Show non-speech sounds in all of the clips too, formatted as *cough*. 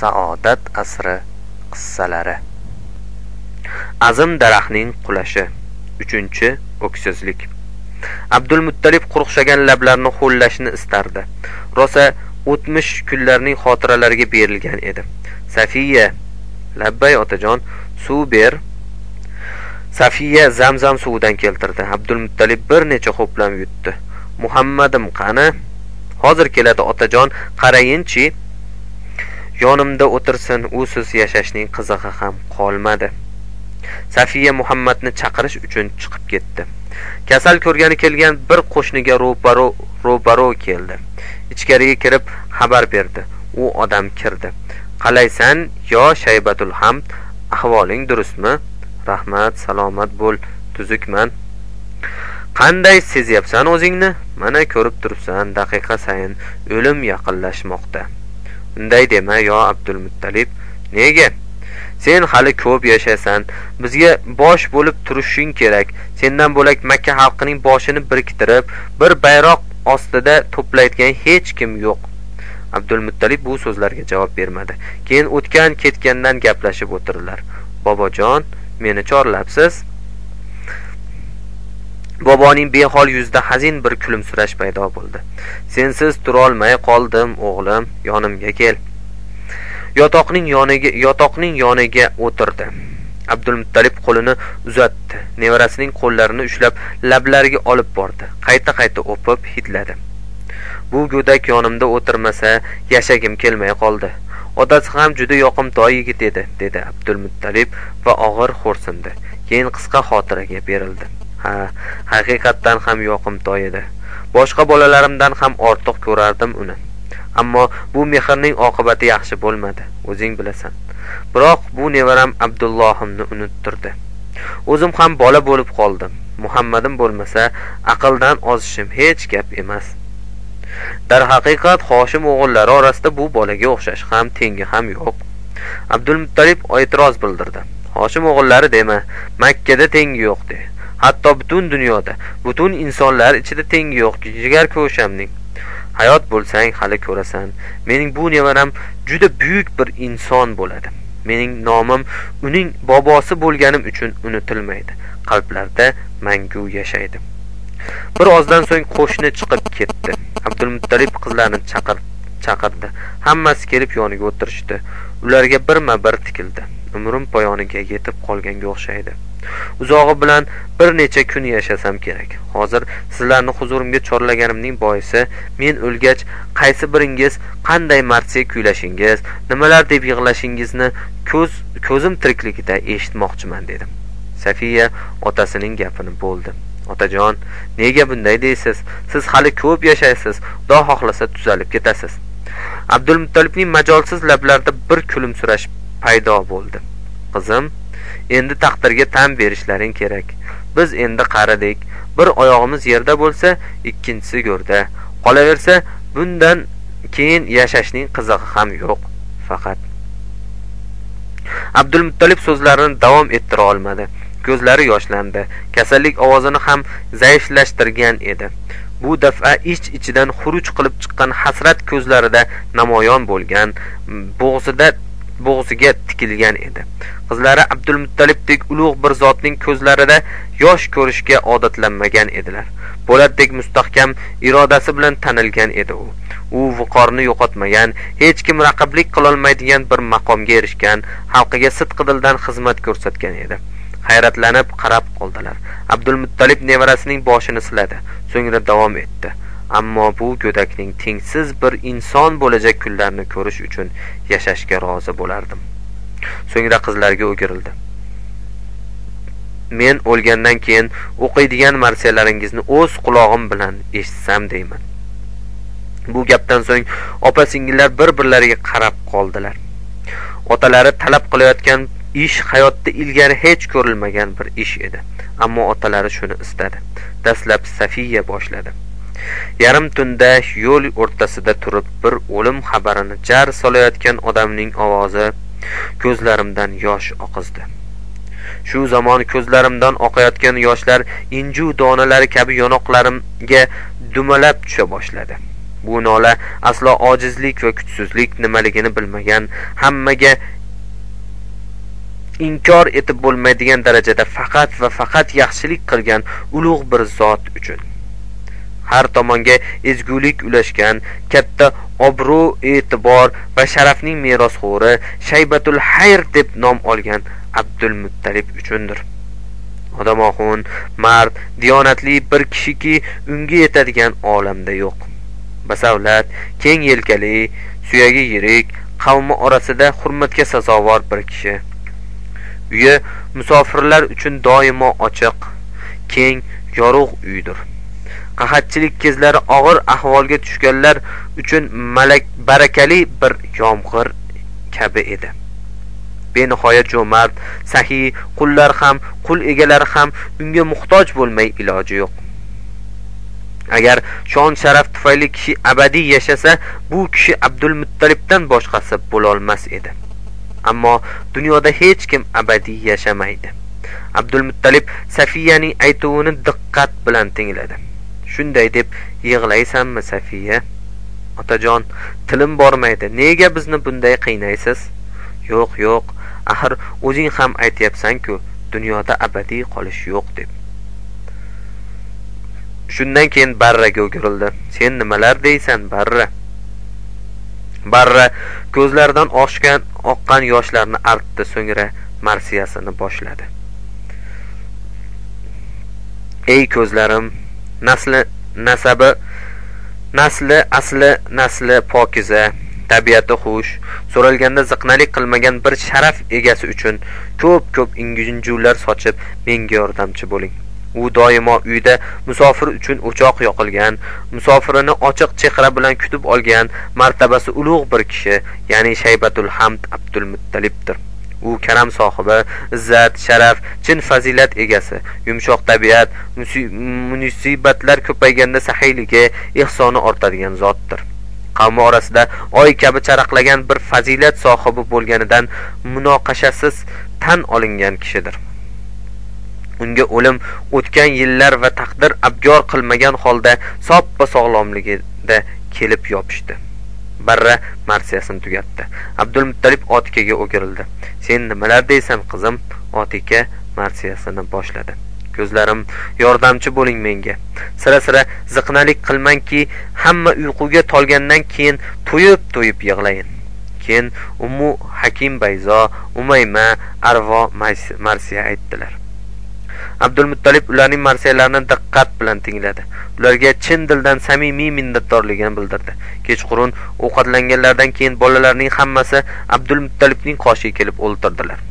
saodat asri qissalari. Azim daraxtning qulashi. Uchinchi o'ksizlik. Abdulmuttalib quruqshagan lablarini ho'llashni istardi. Rosa o'tmish kunlarning xotiralariga berilgan edi. Safiya labbay otajon suv ber. Safiya zamzam suvidan keltirdi. Abdulmuttalib bir necha ho'plam yutdi. Muhammadim qani? Hozir keladi otajon qarayinchi. Yonimda o'tirsin usiz yashashning qizig'i ham qolmadi. Safiya muhammadni chaqirish uchun chiqib ketdi. Kasal ko'rgani kelgan bir qo'shniga ro'baro ro'baro keldi. Ichkariga kirib xabar berdi. U odam kirdi. Qalaysan yo shaybatul hamd ahvoling durustmi? Rahmat salomat bo'l tuzukman. Qanday sezyapsan o'zingni? Mana ko'rib turibsan daqiqa sayin o'lim yaqinlashmoqda. Unday dema yo abdulmuttalib. Nega? Sen hali ko'p yashaysan bizga bosh bo'lib turishing kerak. Sendan bo'lak makka xalqining boshini biriktirib bir bayroq ostida to'playdigan hech kim yo'q. Abdulmuttalib bu so'zlarga javob bermadi. Keyin o'tgan ketgandan gaplashib o'tirdilar. Bobojon meni chorlabsiz? Boboning behol yuzida hazin bir kulimsirash paydo bo'ldi. Sensiz turolmay qoldim o'g'lim yonimga kel. Yotoqning yoniga yotoqning yoniga o'tirdi. Abdulmuttalib qo'lini uzatdi. Nevarasining qo'llarini ushlab lablariga olib bordi. Qayta qayta o'pib hidladi bu go'dak yonimda o'tirmasa yashagim kelmay qoldi. Otasi ham juda yoqimtoy yigit edi dedi abdulmuttalib va og'ir xo'rsindi. Keyin qisqa xotiraga berildi. Ha haqiqatdan ham yoqimtoy edi. Boshqa bolalarimdan ham ortiq ko'rardim uni. Ammo bu mehrning oqibati yaxshi bo'lmadi o'zing bilasan. Biroq bu nevaram abdullohimni unuttirdi. O'zim ham bola bo'lib qoldim. Muhammadim bo'lmasa aqldan ozishim hech gap emas. Darhaqiqat hoshim o'g'illari orasida bu bolaga o'xshash ham tengi ham yo'q. Abdulmuttalib e'tiroz bildirdi. Hoshim o'g'illari dema makkada tengi yo'q de. Hatto butun dunyoda butun insonlar ichida tengi yo'q jigar ko'shamning. Hayot bo'lsang hali ko'rasan mening bu nevaram juda buyuk bir inson bo'ladi. Mening nomim uning bobosi bo'lganim uchun unutilmaydi. Qalblarda mangu yashaydi. Bir ozdan so'ng qo'shni chiqib ketdi. Abdulmuttalib qizlarni chaqir chaqirdi. Hammasi kelib yoniga o'tirishdi. Ularga birma bir tikildi. Umrim poyoniga yetib qolganga o'xshaydi. Uzog'i bilan bir necha kun yashasam kerak. Hozir sizlarni huzurimga chorlaganimning boisi men o'lgach qaysi biringiz qanday marsiya kuylashingiz nimalar deb yig'lashingizni ko'z ko'zim tirikligida eshitmoqchiman dedim. Safiya otasining gapini bo'ldi. Otajon nega bunday deysiz? Siz hali ko'p yashaysiz xudo xohlasa tuzalib ketasiz. Abdulmuttolibning majolsiz lablarida bir kulimsirash paydo bo'ldi. Qizim endi taqdirga tan berishlaring kerak. Biz endi qaridik bir oyog'imiz yerda bo'lsa ikkinchisi go'rda. Qolaversa bundan keyin yashashning qizig'i ham yo'q. Faqat abdulmuttolib so'zlarini davom ettira olmadi. Ko'zlari yoshlandi. Kasallik ovozini ham zaiflashtirgan edi. Bu daf'a ich ichidan xuruj qilib chiqqan hasrat ko'zlarida namoyon bo'lgan bo'g'zida bo'g'ziga tikilgan edi. Qizlari abdulmuttalibdek ulug' bir zotning ko'zlarida yosh ko'rishga odatlanmagan edilar. Po'latdek mustahkam irodasi bilan tanilgan edi u. U viqorni yo'qotmagan hech kim raqiblik qilolmaydigan bir maqomga erishgan xalqiga sidqidildan xizmat ko'rsatgan edi. Hayratlanib qarab qoldilar. Abdulmuttalib nevarasining boshini siladi so'ngra davom etdi. Ammo bu go'dakning tengsiz bir inson bo'lajak kunlarini ko'rish uchun yashashga rozi bo'lardim. So'ngra qizlarga o'girildi. Men o'lgandan keyin o'qiydigan marsiyalaringizni o'z qulog'im bilan eshitsam deyman. Bu gapdan so'ng opa singillar bir birlariga qarab qoldilar. Otalari talab qilayotgan ish hayotda ilgari hech ko'rilmagan bir ish edi ammo otalari shuni istadi. Dastlab safiya boshladi. Yarim tunda yo'l o'rtasida turib bir o'lim xabarini jar solayotgan odamning ovozi ko'zlarimdan yosh oqizdi. Shu zamon ko'zlarimdan oqayotgan yoshlar inju donalari kabi yonoqlarimga dumalab tusha boshladi. Bu nola aslo ojizlik va kuchsizlik nimaligini bilmagan hammaga inkor etib bo'lmaydigan darajada faqat va faqat yaxshilik qilgan ulug' bir zot uchun. Har tomonga ezgulik ulashgan katta obro' e'tibor va sharafning merosxo'ri shaybatul hayr deb nom olgan abdul muttalib uchundir odamoxun mard diyonatli bir kishiki unga yetadigan olamda yo'q. Basavlat keng yelkali suyagi yirik qavmi orasida hurmatga sazovor bir kishi. Uyi musofirlar uchun doimo ochiq keng yorug' uydir. Qahatchilik kezlari og'ir ahvolga tushganlar uchun malak barakali bir yomg'ir kabi edi. Benihoya jo'mard sahiy qullar ham qul egalari ham unga muhtoj bo'lmay iloji yo'q. Agar shon sharaf tufayli kishi abadiy yashasa bu kishi abdul muttalibdan boshqasi bo'lolmas edi. Ammo dunyoda hech kim abadiy yashamaydi. Abdul muttalib safiyaning aytuvini diqqat bilan tingladi. Shunday deb yig'laysanmi safiya? Otajon tilim bormaydi. Nega bizni bunday qiynaysiz? Yo'q yo'q. Axir o'zing ham aytyapsan-ku dunyoda abadiy qolish yo'q deb. Shundan keyin barraga o'girildi. Sen nimalar deysan barra? Barra ko'zlaridan oshgan oqqan yoshlarni artdi so'ngra marsiyasini boshladi. Ey ko'zlarim nasli nasabi nasli asli nasli pokiza tabiati xush so'ralganda ziqnalik qilmagan bir sharaf egasi uchun ko'p ko'p injuvlar sochib menga yordamchi bo'ling. U doimo uyda musofir uchun o'choq yoqilgan musofirini ochiq chehra bilan kutib olgan martabasi ulug' bir kishi ya'ni shaybatul hamd abdul muttalibdir. U karam sohibi izzat sharaf chin fazilat egasi. Yumshoq tabiat musibatlar ko'payganda saxiyligi ehsoni ortadigan zotdir. Qavmi orasida oy kabi charaqlagan bir fazilat sohibi bo'lganidan munoqashasiz tan olingan kishidir. Unga o'lim o'tgan yillar va taqdir abgor qilmagan holda soppa sog'lomligida kelib yopishdi. Barra marsiyasini tugatdi. Abdulmuttalib otikaga o'girildi. Sen nimalar deysan qizim? Otika marsiyasini boshladi. Ko'zlarim yordamchi bo'ling menga. Sira sira ziqnalik qilmangki hamma uyquga tolgandan keyin to'yib to'yib yig'layin. Keyin umu hakim bayzo umayma arvo marsiya aytdilar. Abdulmuttolib ularning marsiyalarini diqqat bilan tingladi. Ularga chin dildan samimiy minnatdorligini bildirdi. Kechqurun ovqatlanganlaridan keyin bolalarning hammasi abdulmuttolibning qoshiga kelib o'ltirdilar.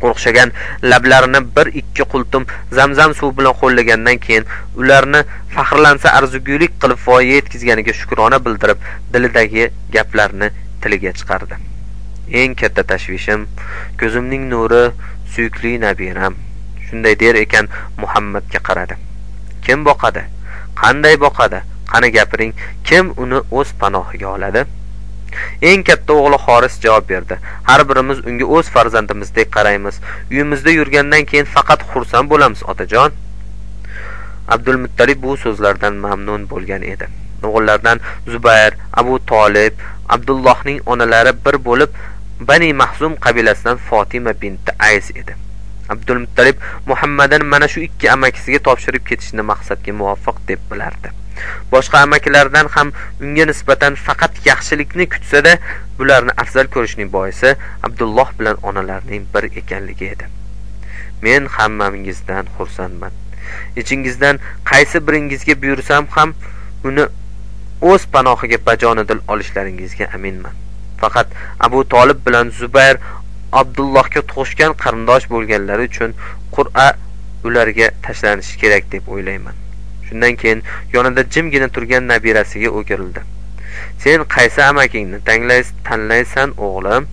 Qo'rqshagan lablarini bir ikki qultum zamzam suv bilan ho'llagandan keyin ularni faxrlansa arzugulik qilib voyaga yetkazganiga shukrona bildirib dilidagi gaplarni tiliga chiqardi. Eng katta tashvishim ko'zimning nuri suyukli nabiram. Shunday der ekan muhammadga qaradi. Kim boqadi? Qanday boqadi? Qani gapiring? Kim uni o'z panohiga oladi? Eng katta o'g'li xoris javob berdi. Har birimiz unga o'z farzandimizdek qaraymiz. Uyimizda yurgandan keyin faqat xursand bo'lamiz otajon. Abdulmuttalib bu so'zlardan mamnun bo'lgan edi. O'g'illardan zubayr abu tolib abdullohning onalari bir bo'lib bani mahzum qabilasidan fotima binti ays edi. Abdulmuttalib muhammadan mana shu ikki amakisiga topshirib ketishni maqsadga muvofiq deb bilardi. Boshqa amakilaridan ham unga nisbatan faqat yaxshilikni kutsada bularni afzal ko'rishning boisi abdulloh bilan onalarining bir ekanligi edi. Men hammangizdan xursandman. Ichingizdan qaysi biringizga buyursam ham uni o'z panohiga bajonidil olishlaringizga aminman. Faqat abu tolib bilan zubayr abdullohga tug'ishgan qarindosh bo'lganlari uchun qur'a ularga tashlanishi kerak deb o'ylayman. Shundan keyin yonida jimgina turgan nabirasiga o'girildi. Sen qaysi amakingni tanlaysan o'g'lim?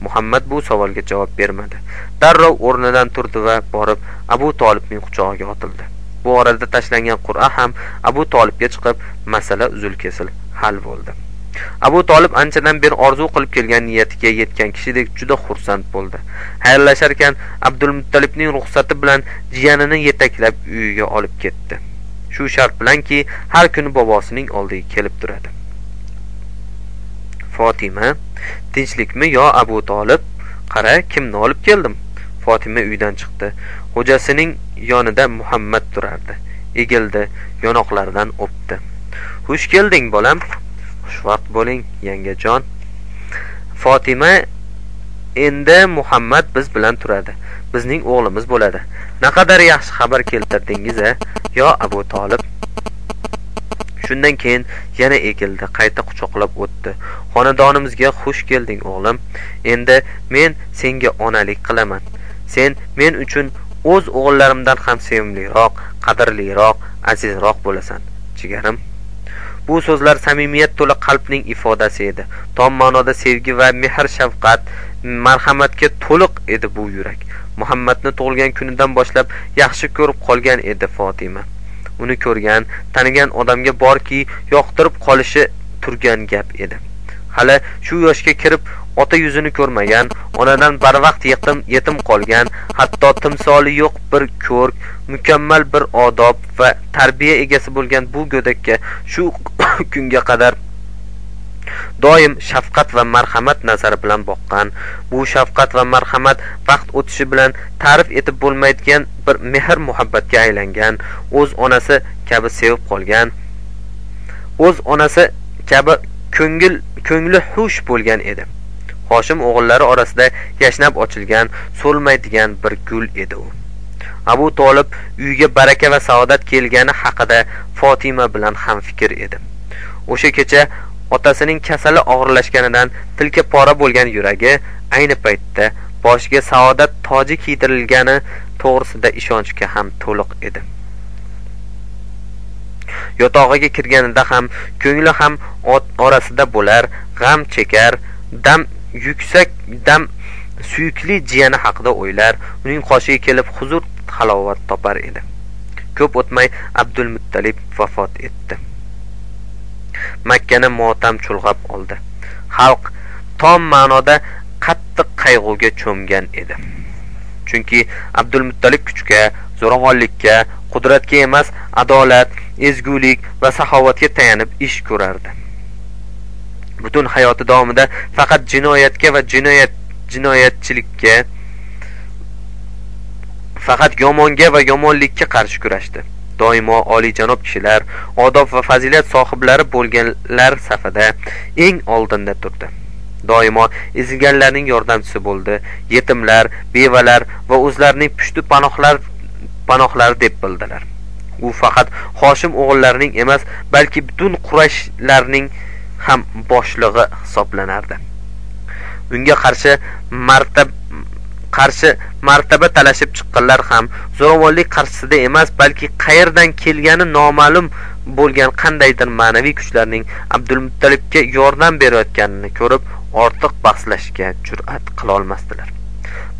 Muhammad bu savolga javob bermadi. Darrov o'rnidan turdi va borib abu tolibning quchog'iga otildi. Bu orada tashlangan qur'a ham abu tolibga chiqib masala uzil kesil hal bo'ldi. Abu tolib anchadan beri orzu qilib kelgan niyatiga yetgan kishidek juda xursand bo'ldi. Xayrlasharkan abdulmuttalibning ruxsati bilan jiyanini yetaklab uyiga olib ketdi. Shu shart bilanki har kuni bobosining oldiga kelib turadi. Fotima tinchlikmi yo abu tolib qara kimni olib keldim? Fotima uydan chiqdi. Xo'jasining yonida muhammad turardi. Egildi yonoqlaridan o'pdi. Xush kelding bolam. Xushvaqt bo'ling yangajon. Fotima endi muhammad biz bilan turadi. Bizning o'g'limiz bo'ladi. Naqadar yaxshi xabar keltirdingiz a? Yo abu tolib shundan keyin yana egildi qayta quchoqlab o'tdi. Xonadonimizga xush kelding o'g'lim. Endi men senga onalik qilaman. Sen men uchun o'z o'g'illarimdan ham sevimliroq qadrliroq azizroq bo'lasan jigarim. Bu so'zlar samimiyat to'la qalbning ifodasi edi. Tom ma'noda sevgi va mehr shafqat marhamatga to'liq edi bu yurak. Muhammadni tug'ilgan kunidan boshlab yaxshi ko'rib qolgan edi fotima. Uni ko'rgan tanigan odamga borki yoqtirib qolishi turgan gap edi. Hali shu yoshga kirib ota yuzini ko'rmagan onadan barvaqt yetim yetim qolgan hatto timsoli yo'q bir ko'rk mukammal bir odob va tarbiya egasi bo'lgan bu go'dakka shu *coughs* kunga qadar doim shafqat va marhamat nazari bilan boqqan. Bu shafqat va marhamat vaqt o'tishi bilan ta'rif etib bo'lmaydigan bir mehr muhabbatga aylangan. O'z onasi kabi sevib qolgan. O'z onasi kabi ko'ngil ko'ngli xush bo'lgan edi. Hoshim o'g'illari orasida yashnab ochilgan so'lmaydigan bir gul edi u. Abu tolib uyga baraka va saodat kelgani haqida fotima bilan ham fikr edi. O'sha kecha otasining kasali og'irlashganidan tilka pora bo'lgan yuragi ayni paytda boshiga saodat toji kiydirilgani to'g'risida ishonchga ham to'liq edi. Yotog'iga kirganida ham ko'ngli ham orasida bo'lar g'am chekar dam yuksak dam suyukli jiyani haqida o'ylar. Uning qoshiga kelib huzur halovat topar edi. Ko'p o'tmay abdulmuttalib vafot etdi. Makkani motam chulg'ab oldi. Xalq tom ma'noda qattiq qayg'uga cho'mgan edi. Chunki abdulmuttalib kuchga zo'ravonlikka qudratga emas adolat ezgulik va saxovatga tayanib ish ko'rardi. Butun hayoti davomida faqat jinoyatga va jinoyat jinoyatchilikka faqat yomonga va yomonlikka qarshi kurashdi. Doimo oliyjanob kishilar odob va fazilat sohiblari bo'lganlar safida eng oldinda turdi. Doimo ezilganlarning yordamchisi bo'ldi. Yetimlar bevalar va o'zlarining pushti panohlar panohlari deb bildilar. U faqat hoshim o'g'illarining emas balki butun qurashlarning ham boshlig'i hisoblanardi. Unga qarshi martab qarshi martaba talashib chiqqanlar ham zo'ravonlik qarshisida emas balki qayerdan kelgani noma'lum bo'lgan qandaydir ma'naviy kuchlarning abdulmuttalibga yordam berayotganini ko'rib ortiq bahslashga jur'at qilolmasdilar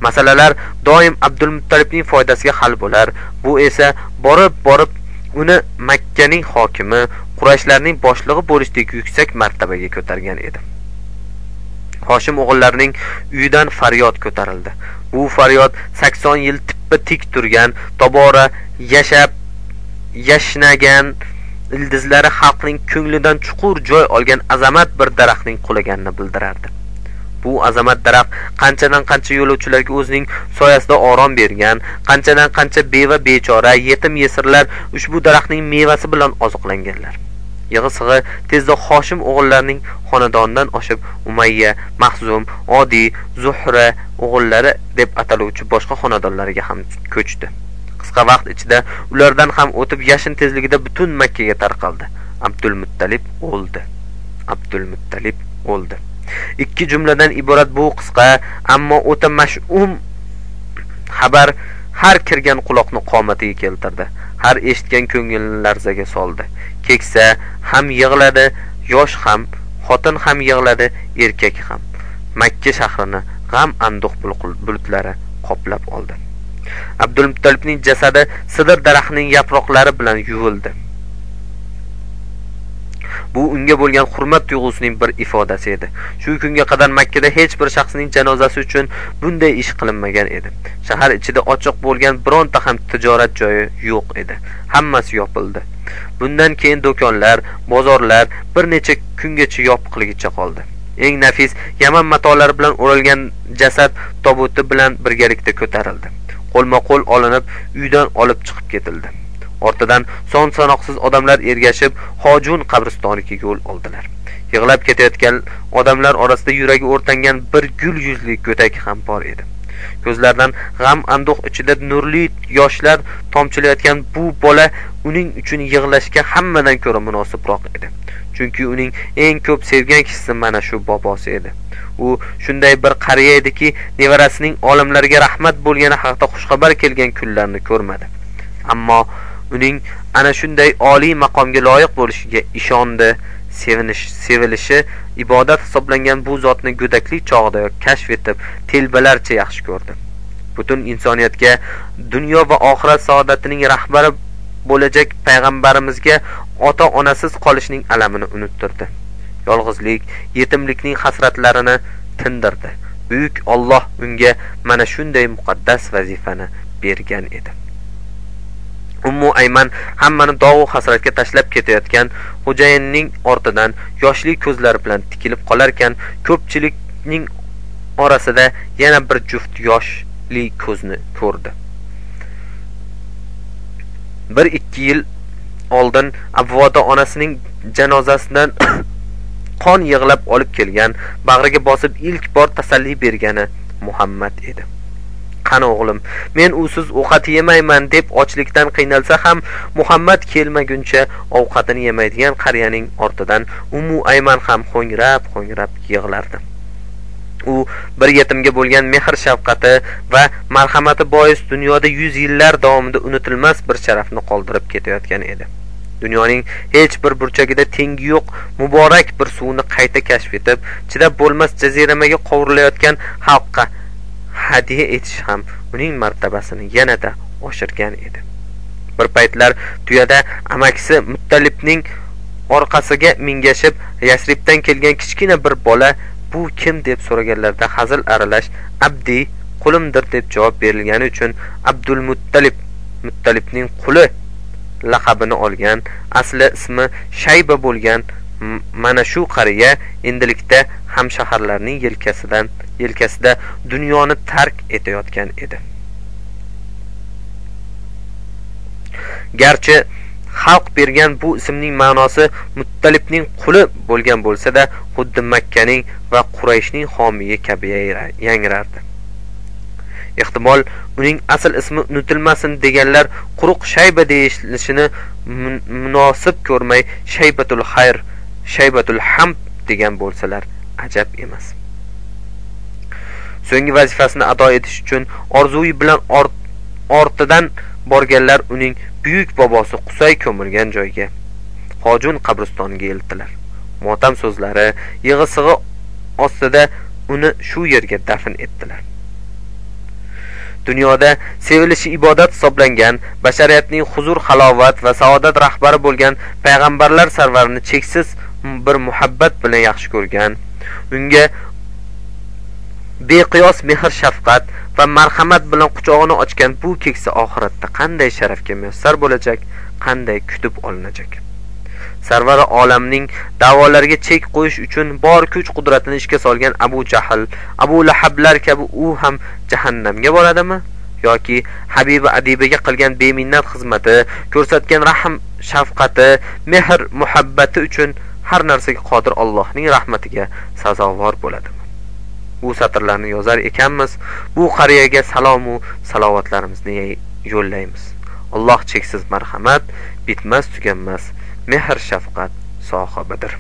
masalalar doim abdulmuttalibning foydasiga hal bo'lar. Bu esa borib borib uni makkaning hokimi qurayshlarning boshlig'i bo'lishdek yuksak martabaga ko'targan edi. Hoshim o'g'illarining uyidan faryod ko'tarildi. Bu faryod sakson yil tippa tik turgan tobora yashab yashnagan ildizlari xalqning ko'nglidan chuqur joy olgan azamat bir daraxtning qulaganini bildirardi. Bu azamat daraxt qanchadan qancha yo'lovchilarga o'zining soyasida orom bergan qanchadan qancha beva bechora yetim yesirlar ushbu daraxtning mevasi bilan oziqlanganlar. Yig'i sig'i tezda hoshim o'g'illarining xonadonidan oshib umayya mahzum odiy zuhra o'g'illari deb ataluvchi boshqa xonadonlarga ham ko'chdi. Qisqa vaqt ichida ulardan ham o'tib yashin tezligida butun makkaga tarqaldi. Abdulmuttalib o'ldi. Abdulmuttalib o'ldi. Ikki jumladan iborat bu qisqa ammo o'ta mash'um xabar har kirgan quloqni qomatiga keltirdi. Har eshitgan ko'ngilni larzaga soldi. Keksa ham yig'ladi yosh ham xotin ham yig'ladi erkak ham. Makka shahrini g'am anduh bulutlari qoplab oldi. Abdulmuttalibning jasadi sidir daraxtining yaproqlari bilan yuvildi. Bu unga bo'lgan hurmat tuyg'usining bir ifodasi edi. Shu kunga qadar makkada hech bir shaxsning janozasi uchun bunday ish qilinmagan edi. Shahar ichida ochiq bo'lgan bironta ham tijorat joyi yo'q edi. Hammasi yopildi. Bundan keyin do'konlar bozorlar bir necha kungacha yopiqligicha qoldi. Eng nafis yaman matolari bilan o'ralgan jasad tobuti bilan birgalikda ko'tarildi. Qo'lma qo'l olinib uydan olib chiqib ketildi. Ortidan son sanoqsiz odamlar ergashib hojun qabristoniga yo'l oldilar. Yig'lab ketayotgan odamlar orasida yuragi o'rtangan bir gul yuzli go'dak ham bor edi. Ko'zlaridan g'am anduh ichida nurli yoshlar tomchilayotgan bu bola uning uchun yig'lashga hammadan ko'ra munosibroq edi. Chunki uning eng ko'p sevgan kishisi mana shu bobosi edi. U shunday bir qariya ediki nevarasining olimlarga rahmat bo'lgani haqida xushxabar kelgan kunlarni ko'rmadi. Ammo uning ana shunday oliy maqomga loyiq bo'lishiga ishondi. Sevinish sevilishi ibodat hisoblangan bu zotni go'daklik chog'idayoq kashf etib telbalarcha yaxshi ko'rdi. Butun insoniyatga dunyo va oxirat saodatining rahbari bo'lajak payg'ambarimizga ota onasiz qolishning alamini unuttirdi. Yolg'izlik yetimlikning hasratlarini tindirdi. Buyuk olloh unga mana shunday muqaddas vazifani bergan edi. Ummu ayman hammani dog'u hasratga tashlab ketayotgan xo'jayinning ortidan yoshli ko'zlari bilan tikilib qolarkan ko'pchilikning orasida yana bir juft yoshli ko'zni ko'rdi. Bir ikki yil oldin avvoda onasining janozasidan *coughs* qon yig'lab olib kelgan bag'riga bosib ilk bor tasalli bergani muhammad edi. Qani o'g'lim? Men usiz ovqat yemayman deb ochlikdan qiynalsa ham muhammad kelmaguncha ovqatini yemaydigan qariyaning ortidan umu ayman ham ho'ngrab ho'ngrab yig'lardi. U bir yetimga bo'lgan mehr shafqati va marhamati bois dunyoda yuz yillar davomida unutilmas bir sharafni qoldirib ketayotgan edi. Dunyoning hech bir burchagida tengi yo'q muborak bir suvni qayta kashf etib chidab bo'lmas jaziramaga qovurilayotgan xalqqa hadya etish ham uning martabasini yanada oshirgan edi. Bir paytlar tuyada amakisi muttalibning orqasiga mingashib yasribdan kelgan kichkina bir bola bu kim? deb so'raganlarida hazil aralash abdi qulimdir deb javob berilgani uchun abdul muttalib muttalibning quli laqabini olgan asli ismi shayba bo'lgan mana shu qariya endilikda hamshaharlarning yelkasidan yelkasida dunyoni tark etayotgan edi garchi xalq bergan bu ismning ma'nosi muttalibning quli bo'lgan bo'lsa-da, xuddi Makkaning va Qurayshning homiyi kabi yangrardi. Ehtimol uning asl ismi unutilmasin deganlar quruq Shayba deyishini munosib ko'rmay Shaybatul Xayr, Shaybatul Hamd degan bo'lsalar ajab emas. So'nggi vazifasini ado etish uchun orzui bilan ortidan borganlar uning buyuk bobosi Qusay ko'milgan joyga Hojun qabristoniga eltdilar Motam so'zlari yig'isig'i ostida uni shu yerga dafn etdilar. dunyoda sevilishi ibodat hisoblangan bashariyatning huzur halovat va saodat rahbari bo'lgan payg'ambarlar sarvarini cheksiz bir muhabbat bilan yaxshi ko'rgan unga beqiyos mehr shafqat va marhamat bilan quchog'ini ochgan bu keksa oxiratda qanday sharafga muyassar bo'lajak qanday kutib olinajak? Sarvari olamning da'volariga chek qo'yish uchun bor kuch qudratini ishga solgan abu jahl abu lahablar kabi u ham jahannamga boradimi? Yoki habiba adibaga qilgan beminnat xizmati ko'rsatgan rahm shafqati mehr muhabbati uchun har narsaga qodir allohning rahmatiga sazovor bo'ladi. bu satrlarni yozar ekanmiz. Bu qariyaga salomu salovatlarimizni yo'llaymiz. Alloh cheksiz marhamat bitmas tuganmas mehr shafqat sohibidir.